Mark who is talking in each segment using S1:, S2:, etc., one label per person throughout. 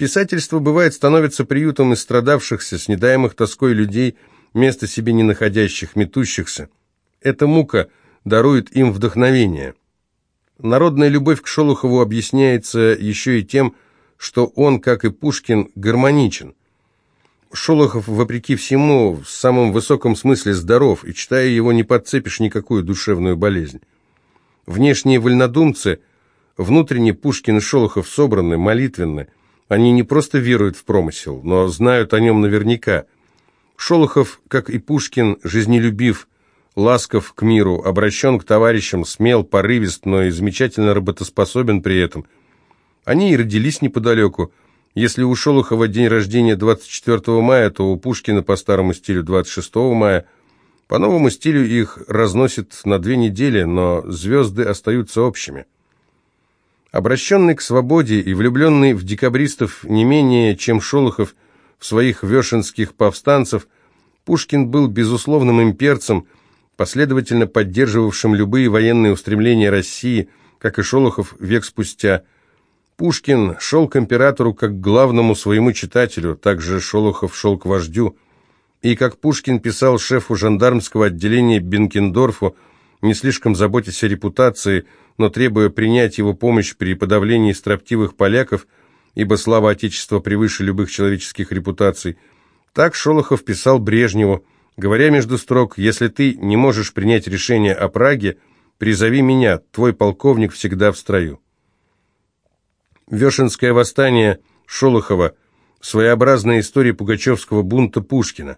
S1: Писательство, бывает, становится приютом истрадавшихся, снедаемых тоской людей, места себе не находящих, метущихся. Эта мука дарует им вдохновение. Народная любовь к Шолохову объясняется еще и тем, что он, как и Пушкин, гармоничен. Шолохов, вопреки всему, в самом высоком смысле здоров, и, читая его, не подцепишь никакую душевную болезнь. Внешние вольнодумцы, внутренне Пушкин и Шолохов собраны, молитвенны. Они не просто веруют в промысел, но знают о нем наверняка. Шолохов, как и Пушкин, жизнелюбив, ласков к миру, обращен к товарищам, смел, порывист, но и замечательно работоспособен при этом. Они и родились неподалеку. Если у Шолохова день рождения 24 мая, то у Пушкина по старому стилю 26 мая. По новому стилю их разносит на две недели, но звезды остаются общими. Обращенный к свободе и влюбленный в декабристов не менее, чем Шолохов в своих вешенских повстанцев, Пушкин был безусловным имперцем – последовательно поддерживавшим любые военные устремления России, как и Шолохов век спустя. Пушкин шел к императору как к главному своему читателю, также Шолохов шел к вождю. И как Пушкин писал шефу жандармского отделения Бенкендорфу, не слишком заботясь о репутации, но требуя принять его помощь при подавлении строптивых поляков, ибо слава Отечества превыше любых человеческих репутаций, так Шолохов писал Брежневу, говоря между строк, «Если ты не можешь принять решение о Праге, призови меня, твой полковник всегда в строю». Вешенское восстание Шолохова, своеобразная история пугачевского бунта Пушкина.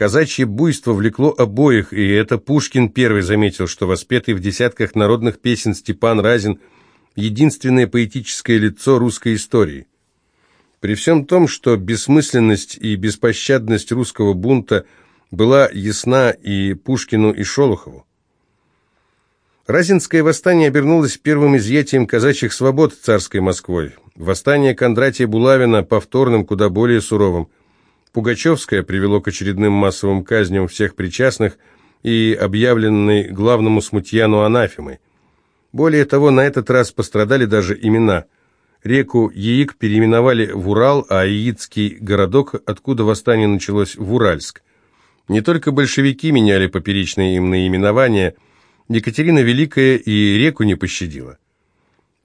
S1: Казачье буйство влекло обоих, и это Пушкин первый заметил, что воспетый в десятках народных песен Степан Разин – единственное поэтическое лицо русской истории. При всем том, что бессмысленность и беспощадность русского бунта – была ясна и Пушкину, и Шолохову. Разинское восстание обернулось первым изъятием казачьих свобод царской Москвой. Восстание Кондратия Булавина повторным, куда более суровым. Пугачевское привело к очередным массовым казням всех причастных и объявленной главному смутьяну анафемой. Более того, на этот раз пострадали даже имена. Реку Яик переименовали в Урал, а Яицкий городок, откуда восстание началось, в Уральск. Не только большевики меняли поперечные им наименования, Екатерина Великая и реку не пощадила.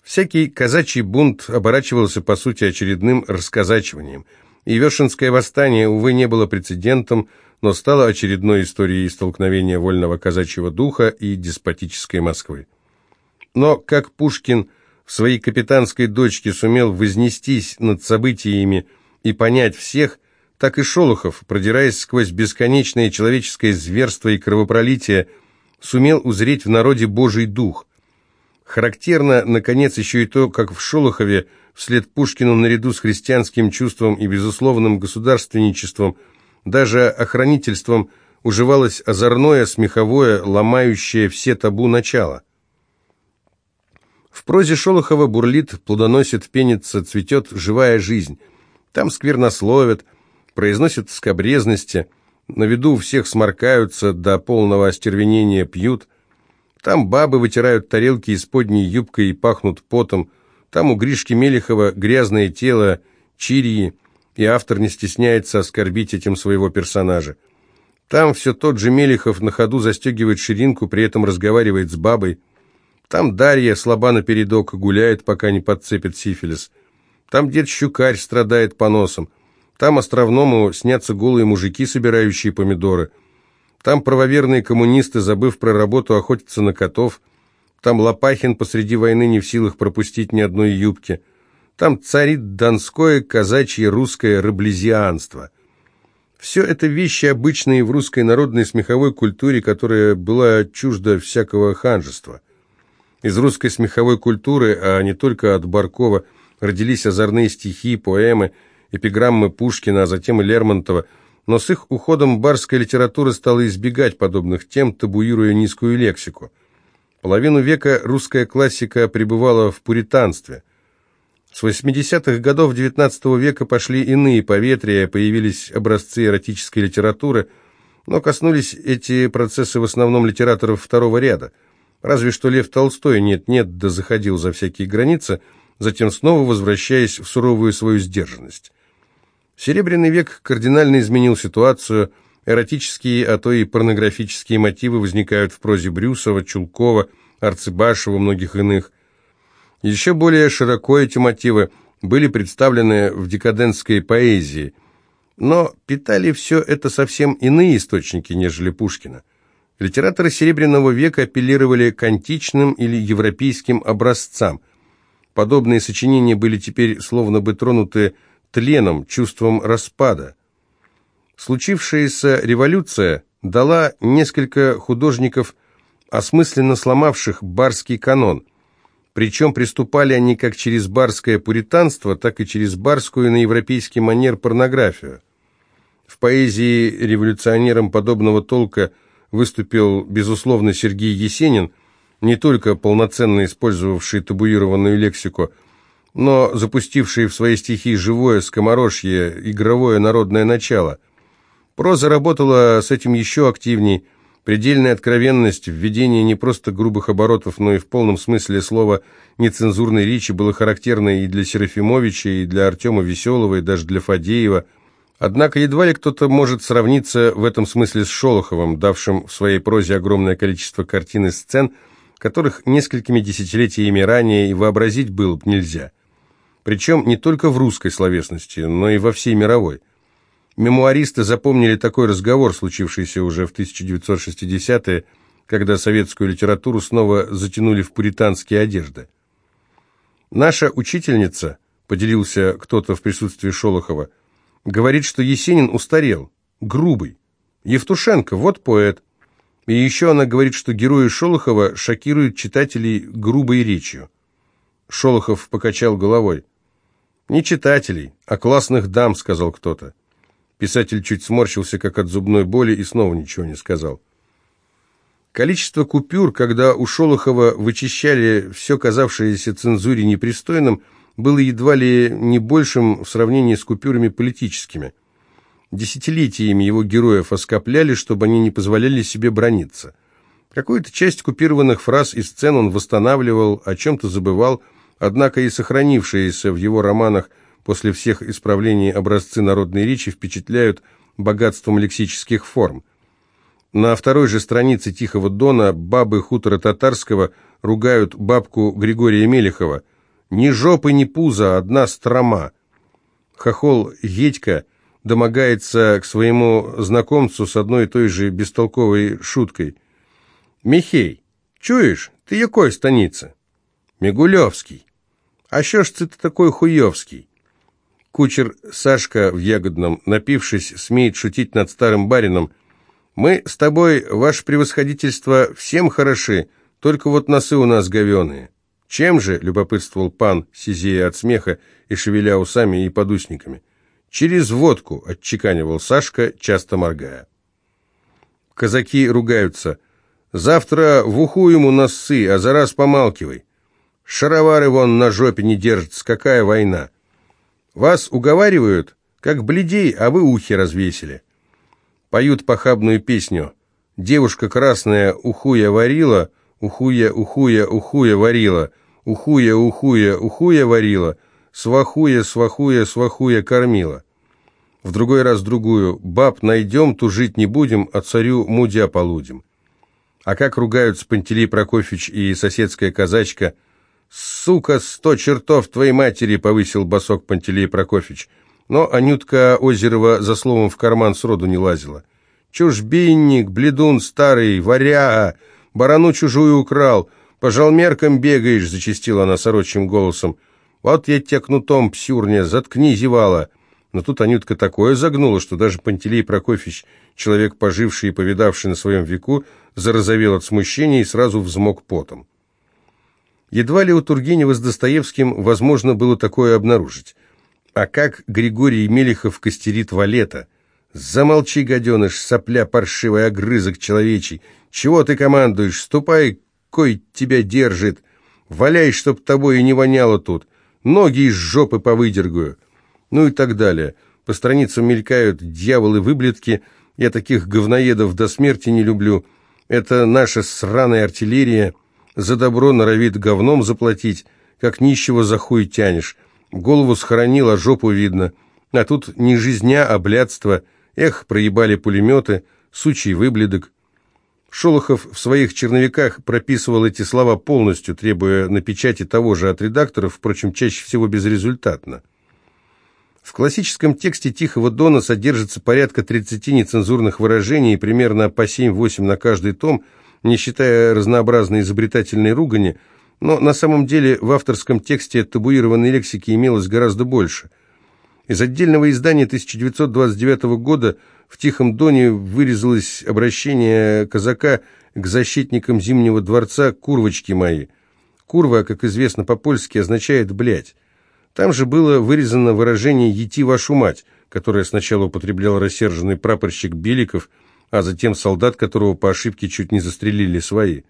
S1: Всякий казачий бунт оборачивался, по сути, очередным расказачиванием, и Вешенское восстание, увы, не было прецедентом, но стало очередной историей столкновения вольного казачьего духа и деспотической Москвы. Но как Пушкин в своей капитанской дочке сумел вознестись над событиями и понять всех, так и Шолохов, продираясь сквозь бесконечное человеческое зверство и кровопролитие, сумел узреть в народе Божий дух. Характерно, наконец, еще и то, как в Шолохове, вслед Пушкину наряду с христианским чувством и безусловным государственничеством, даже охранительством, уживалось озорное, смеховое, ломающее все табу начало. В прозе Шолохова бурлит, плодоносит, пенится, цветет живая жизнь. Там сквернословят, произносят скобрезности, на виду всех сморкаются, до полного остервенения пьют. Там бабы вытирают тарелки исподней юбкой и пахнут потом. Там у Гришки Мелехова грязное тело, чирии, и автор не стесняется оскорбить этим своего персонажа. Там все тот же Мелехов на ходу застегивает ширинку, при этом разговаривает с бабой. Там Дарья слаба напередок гуляет, пока не подцепит сифилис. Там дед Щукарь страдает поносом. Там островному снятся голые мужики, собирающие помидоры. Там правоверные коммунисты, забыв про работу, охотятся на котов. Там Лопахин посреди войны не в силах пропустить ни одной юбки. Там царит донское, казачье, русское рыблезианство. Все это вещи, обычные в русской народной смеховой культуре, которая была чужда всякого ханжества. Из русской смеховой культуры, а не только от Баркова, родились озорные стихи, поэмы – эпиграммы Пушкина, а затем и Лермонтова, но с их уходом барская литература стала избегать подобных тем, табуируя низкую лексику. Половину века русская классика пребывала в пуританстве. С 80-х годов XIX века пошли иные поветрия, появились образцы эротической литературы, но коснулись эти процессы в основном литераторов второго ряда. Разве что Лев Толстой нет-нет, да заходил за всякие границы – затем снова возвращаясь в суровую свою сдержанность. Серебряный век кардинально изменил ситуацию, эротические, а то и порнографические мотивы возникают в прозе Брюсова, Чулкова, Арцебашева, многих иных. Еще более широко эти мотивы были представлены в декадентской поэзии, но питали все это совсем иные источники, нежели Пушкина. Литераторы Серебряного века апеллировали к античным или европейским образцам. Подобные сочинения были теперь словно бы тронуты тленом, чувством распада. Случившаяся революция дала несколько художников, осмысленно сломавших барский канон, причем приступали они как через барское пуританство, так и через барскую на европейский манер порнографию. В поэзии революционерам подобного толка выступил, безусловно, Сергей Есенин, не только полноценно использовавший табуированную лексику – но запустившие в свои стихи живое, скоморожье, игровое народное начало. Проза работала с этим еще активней. Предельная откровенность, введение не просто грубых оборотов, но и в полном смысле слова нецензурной речи было характерно и для Серафимовича, и для Артема Веселого, и даже для Фадеева. Однако едва ли кто-то может сравниться в этом смысле с Шолоховым, давшим в своей прозе огромное количество картин и сцен, которых несколькими десятилетиями ранее и вообразить было бы нельзя причем не только в русской словесности, но и во всей мировой. Мемуаристы запомнили такой разговор, случившийся уже в 1960-е, когда советскую литературу снова затянули в пуританские одежды. «Наша учительница», — поделился кто-то в присутствии Шолохова, говорит, что Есенин устарел, грубый. Евтушенко, вот поэт. И еще она говорит, что герои Шолохова шокируют читателей грубой речью. Шолохов покачал головой. «Не читателей, а классных дам», — сказал кто-то. Писатель чуть сморщился, как от зубной боли, и снова ничего не сказал. Количество купюр, когда у Шолохова вычищали все казавшееся цензуре непристойным, было едва ли не большим в сравнении с купюрами политическими. Десятилетиями его героев оскопляли, чтобы они не позволяли себе брониться. Какую-то часть купированных фраз и сцен он восстанавливал, о чем-то забывал, Однако и сохранившиеся в его романах после всех исправлений образцы народной речи впечатляют богатством лексических форм. На второй же странице «Тихого дона» бабы хутора татарского ругают бабку Григория Мелехова. «Ни жопы, ни пуза, одна строма». Хохол Гедька домогается к своему знакомцу с одной и той же бестолковой шуткой. «Михей, чуешь, ты якой станица?» «Мигулевский». «А що ж це ты такой хуевский?» Кучер Сашка в Ягодном, напившись, смеет шутить над старым барином. «Мы с тобой, ваше превосходительство, всем хороши, только вот носы у нас говеные». «Чем же?» — любопытствовал пан, сизея от смеха и шевеля усами и подусниками. «Через водку», — отчеканивал Сашка, часто моргая. Казаки ругаются. «Завтра в уху ему носы, а за раз помалкивай». Шаровары вон на жопе не держатся, какая война? Вас уговаривают, как бледей, а вы ухи развесили. Поют похабную песню. Девушка красная ухуя варила, ухуя, ухуя, ухуя варила, ухуя, ухуя, ухуя варила, свахуя, свахуя, свахуя кормила. В другой раз другую. Баб найдем, тужить не будем, а царю мудя полудим. А как ругаются Пантелей Прокофьевич и соседская казачка – «Сука, сто чертов твоей матери!» — повысил босок Пантелей Прокофьевич. Но Анютка Озерова за словом в карман сроду не лазила. «Чужбинник, бледун старый, варяга, барану чужую украл, по жалмеркам бегаешь!» — зачастила она сорочьим голосом. «Вот я тебя кнутом, псюрня, заткни, зевала!» Но тут Анютка такое загнула, что даже Пантелей Прокофьевич, человек, поживший и повидавший на своем веку, зарозовел от смущения и сразу взмок потом. Едва ли у Тургенева с Достоевским возможно было такое обнаружить. А как Григорий Мелехов костерит Валета? «Замолчи, гаденыш, сопля паршивая, огрызок человечий! Чего ты командуешь? Ступай, кой тебя держит! Валяй, чтоб тобой и не воняло тут! Ноги из жопы повыдергаю!» Ну и так далее. По страницам мелькают дьяволы-выблетки. Я таких говноедов до смерти не люблю. Это наша сраная артиллерия — за добро норовит говном заплатить. как нищего за хуй тянешь. Голову схоронил, а жопу видно. А тут не жизня, а блядство. Эх, проебали пулеметы, сучий выбледок. Шолохов в своих черновиках прописывал эти слова полностью, требуя на печати того же от редакторов, впрочем, чаще всего безрезультатно. В классическом тексте «Тихого дона» содержится порядка 30 нецензурных выражений, примерно по 7-8 на каждый том, не считая разнообразной изобретательной ругани, но на самом деле в авторском тексте табуированной лексики имелось гораздо больше. Из отдельного издания 1929 года в «Тихом доне» вырезалось обращение казака к защитникам Зимнего дворца «Курвочки мои». Курва, как известно по-польски, означает «блядь». Там же было вырезано выражение «ети вашу мать», которое сначала употреблял рассерженный прапорщик Беликов, а затем солдат, которого по ошибке чуть не застрелили свои.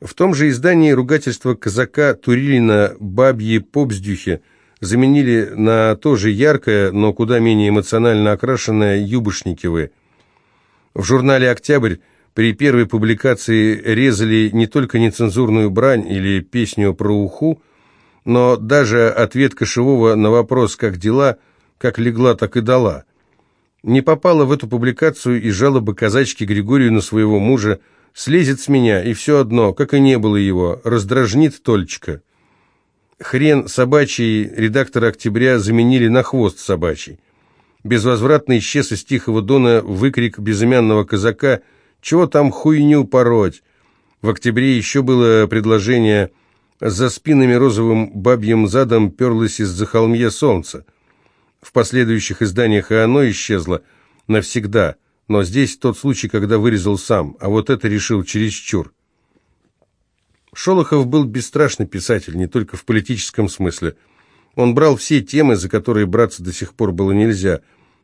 S1: В том же издании ругательство казака Турилина «бабьи попздюхи» заменили на тоже яркое, но куда менее эмоционально окрашенное «юбошниковы». В журнале «Октябрь» при первой публикации резали не только нецензурную брань или песню про уху, но даже ответ Кошевого на вопрос «как дела?» как легла, так и дала. Не попала в эту публикацию и жалоба казачки Григорию на своего мужа «слезет с меня, и все одно, как и не было его, раздражнит Тольчика». Хрен собачий редактора «Октября» заменили на хвост собачий. Безвозвратно исчез из Тихого Дона выкрик безымянного казака «Чего там хуйню пороть?». В «Октябре» еще было предложение За спинами розовым бабьим задом перлось из-за холмья солнце. В последующих изданиях и оно исчезло навсегда, но здесь тот случай, когда вырезал сам, а вот это решил чересчур. Шолохов был бесстрашный писатель, не только в политическом смысле. Он брал все темы, за которые браться до сих пор было нельзя.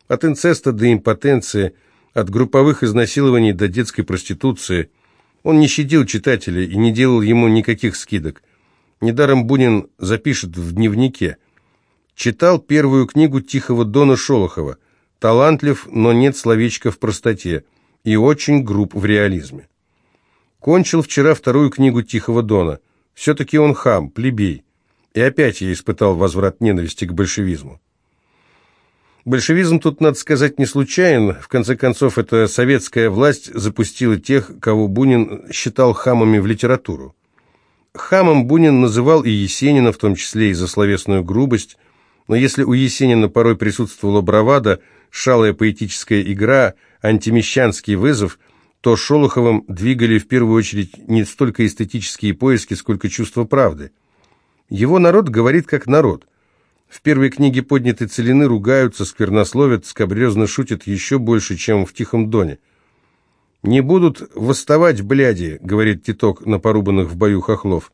S1: От инцеста до импотенции, от групповых изнасилований до детской проституции. Он не щадил читателя и не делал ему никаких скидок. Недаром Бунин запишет в дневнике. Читал первую книгу Тихого Дона Шолохова. Талантлив, но нет словечка в простоте. И очень груб в реализме. Кончил вчера вторую книгу Тихого Дона. Все-таки он хам, плебей. И опять я испытал возврат ненависти к большевизму. Большевизм тут, надо сказать, не случайен. В конце концов, эта советская власть запустила тех, кого Бунин считал хамами в литературу. Хамом Бунин называл и Есенина, в том числе и за словесную грубость, но если у Есенина порой присутствовала бравада, шалая поэтическая игра, антимещанский вызов, то Шолоховым двигали в первую очередь не столько эстетические поиски, сколько чувство правды. Его народ говорит как народ. В первой книге подняты целины ругаются, сквернословят, скобрезно шутят еще больше, чем в «Тихом доне». «Не будут восставать, бляди», — говорит Титок на порубанных в бою хохлов.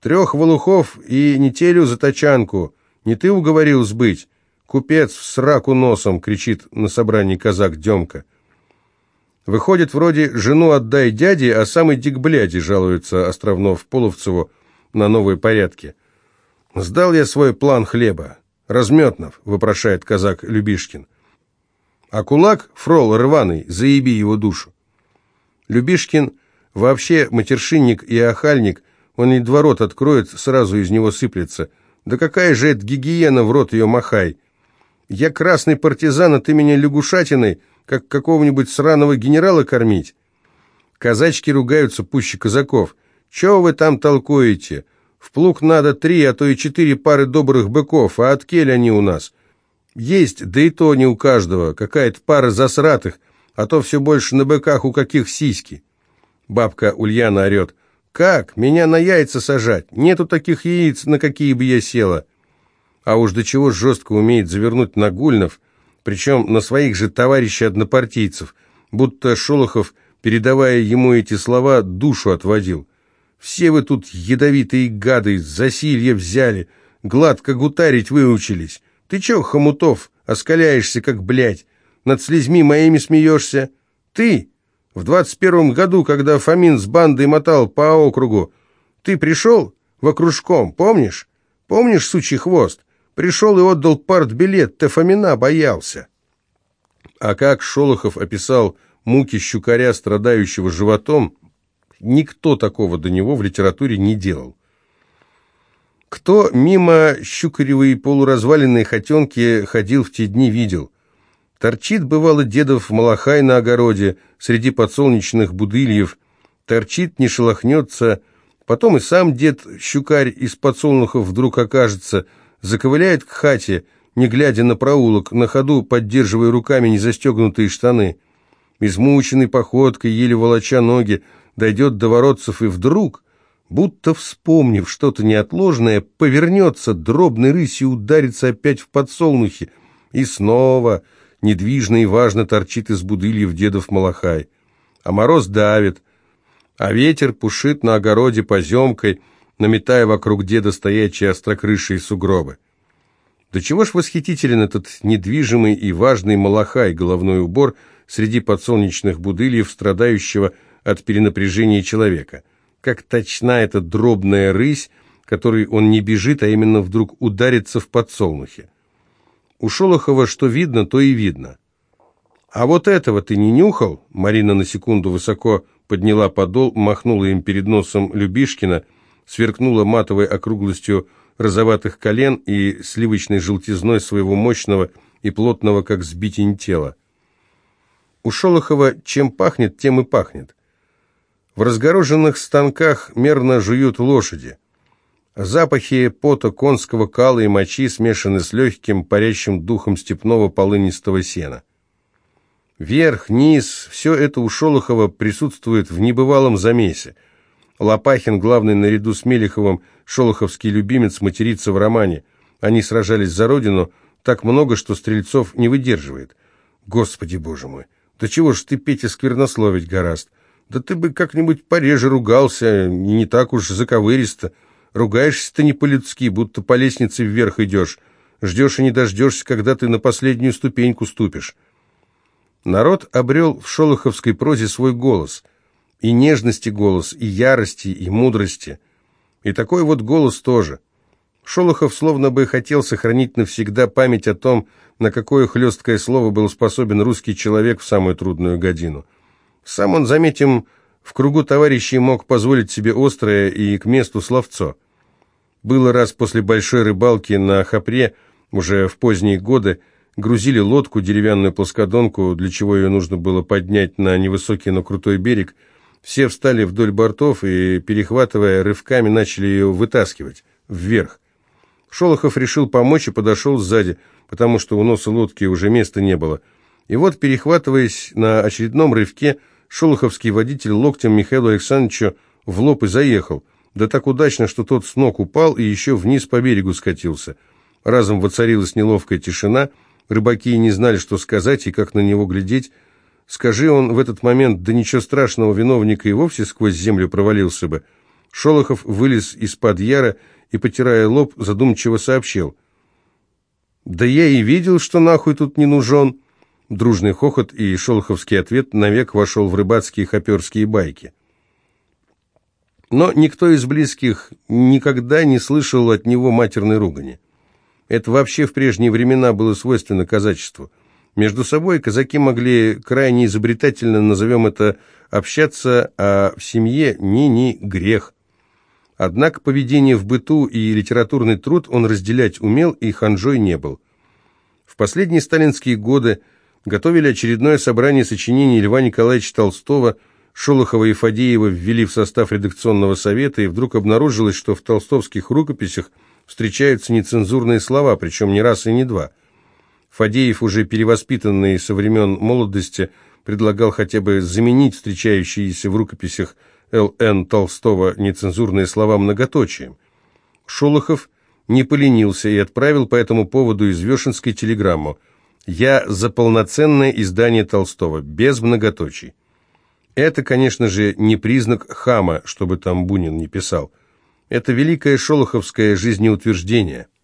S1: «Трех волухов и нетелю за тачанку. Не ты уговорил сбыть? Купец в сраку носом!» — кричит на собрании казак Демка. Выходит, вроде «жену отдай дяде, а сам иди к бляди», — жалуется Островнов Половцеву на новые порядки. «Сдал я свой план хлеба. Разметнов», — вопрошает казак Любишкин. А кулак, фрол рваный, заеби его душу. Любишкин вообще матершинник и охальник, он едва рот откроет, сразу из него сыплется. Да какая же это гигиена, в рот ее махай. Я красный партизан, а ты меня лягушатиной, как какого-нибудь сраного генерала кормить. Казачки ругаются пуще казаков. Чего вы там толкуете? В плуг надо три, а то и четыре пары добрых быков, а от кель они у нас. Есть, да и то не у каждого, какая-то пара засратых, а то все больше на быках у каких сиськи. Бабка Ульяна орет. «Как? Меня на яйца сажать? Нету таких яиц, на какие бы я села». А уж до чего жестко умеет завернуть Нагульнов, причем на своих же товарищей-однопартийцев, будто Шолохов, передавая ему эти слова, душу отводил. «Все вы тут ядовитые гады, засилье взяли, гладко гутарить выучились. Ты че, хомутов, оскаляешься, как блядь? над слезьми моими смеешься? Ты, в двадцать первом году, когда Фомин с бандой мотал по округу, ты пришел в окружком, помнишь? Помнишь, сучий хвост? Пришел и отдал партбилет, ты Фомина боялся. А как Шолохов описал муки щукаря, страдающего животом, никто такого до него в литературе не делал. Кто мимо щукаревой полуразваленной хотенки ходил в те дни, видел. Торчит, бывало, дедов малахай на огороде, среди подсолнечных будыльев. Торчит, не шелохнется. Потом и сам дед, щукарь из подсолнухов, вдруг окажется, заковыляет к хате, не глядя на проулок, на ходу поддерживая руками незастегнутые штаны. Измученный походкой, еле волоча ноги, дойдет до воротцев и вдруг будто вспомнив что-то неотложное, повернется дробной рысью ударится опять в подсолнухи, и снова недвижно и важно торчит из будыльев дедов Малахай. А мороз давит, а ветер пушит на огороде поземкой, наметая вокруг деда стоячие острокрышие сугробы. Да чего ж восхитителен этот недвижимый и важный Малахай, головной убор среди подсолнечных будыльев, страдающего от перенапряжения человека – как точна эта дробная рысь, которой он не бежит, а именно вдруг ударится в подсолнухе. У Шолохова что видно, то и видно. «А вот этого ты не нюхал?» Марина на секунду высоко подняла подол, махнула им перед носом Любишкина, сверкнула матовой округлостью розоватых колен и сливочной желтизной своего мощного и плотного, как сбитень тела. У Шолохова чем пахнет, тем и пахнет. В разгороженных станках мерно жуют лошади. Запахи пота конского кала и мочи смешаны с легким, парящим духом степного полынистого сена. Верх, низ, все это у Шолохова присутствует в небывалом замесе. Лопахин, главный наряду с Мелеховым, шолоховский любимец, матерится в романе. Они сражались за родину, так много, что Стрельцов не выдерживает. Господи, боже мой, да чего ж ты, Петя, сквернословить гораст? Да ты бы как-нибудь пореже ругался, не так уж заковыристо. Ругаешься-то не по-людски, будто по лестнице вверх идешь. Ждешь и не дождешься, когда ты на последнюю ступеньку ступишь. Народ обрел в шолоховской прозе свой голос. И нежности голос, и ярости, и мудрости. И такой вот голос тоже. Шолохов словно бы хотел сохранить навсегда память о том, на какое хлесткое слово был способен русский человек в самую трудную годину – сам он, заметим, в кругу товарищей мог позволить себе острое и к месту словцо. Было раз после большой рыбалки на Хапре, уже в поздние годы, грузили лодку, деревянную плоскодонку, для чего ее нужно было поднять на невысокий, но крутой берег. Все встали вдоль бортов и, перехватывая рывками, начали ее вытаскивать вверх. Шолохов решил помочь и подошел сзади, потому что у носа лодки уже места не было. И вот, перехватываясь на очередном рывке, Шолоховский водитель локтем Михаилу Александровичу в лоб и заехал. Да так удачно, что тот с ног упал и еще вниз по берегу скатился. Разом воцарилась неловкая тишина, рыбаки не знали, что сказать и как на него глядеть. Скажи он в этот момент, да ничего страшного, виновника и вовсе сквозь землю провалился бы. Шолохов вылез из-под яра и, потирая лоб, задумчиво сообщил. «Да я и видел, что нахуй тут не нужен». Дружный хохот и шолоховский ответ навек вошел в рыбацкие хоперские байки. Но никто из близких никогда не слышал от него матерной ругани. Это вообще в прежние времена было свойственно казачеству. Между собой казаки могли крайне изобретательно, назовем это, общаться, а в семье ни-ни грех. Однако поведение в быту и литературный труд он разделять умел и ханжой не был. В последние сталинские годы готовили очередное собрание сочинений Льва Николаевича Толстого, Шолохова и Фадеева ввели в состав редакционного совета, и вдруг обнаружилось, что в толстовских рукописях встречаются нецензурные слова, причем не раз и не два. Фадеев, уже перевоспитанный со времен молодости, предлагал хотя бы заменить встречающиеся в рукописях Л.Н. Толстого нецензурные слова многоточием. Шолохов не поленился и отправил по этому поводу из Вешенской телеграмму – я за полноценное издание Толстого, без многоточий. Это, конечно же, не признак хама, чтобы там Бунин не писал. Это великое шолоховское жизнеутверждение –